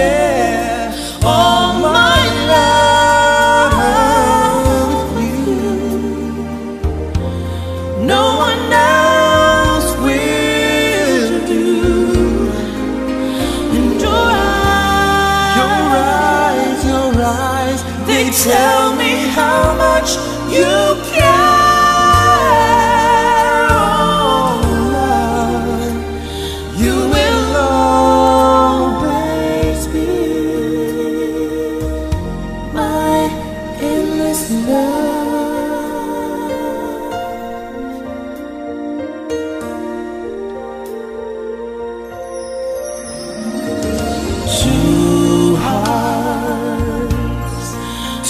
Share all my with you. No one else will do. And your eyes, your eyes, your eyes, they tell me how much you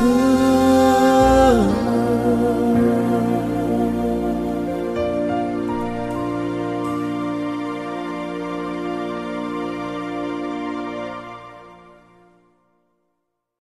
Love.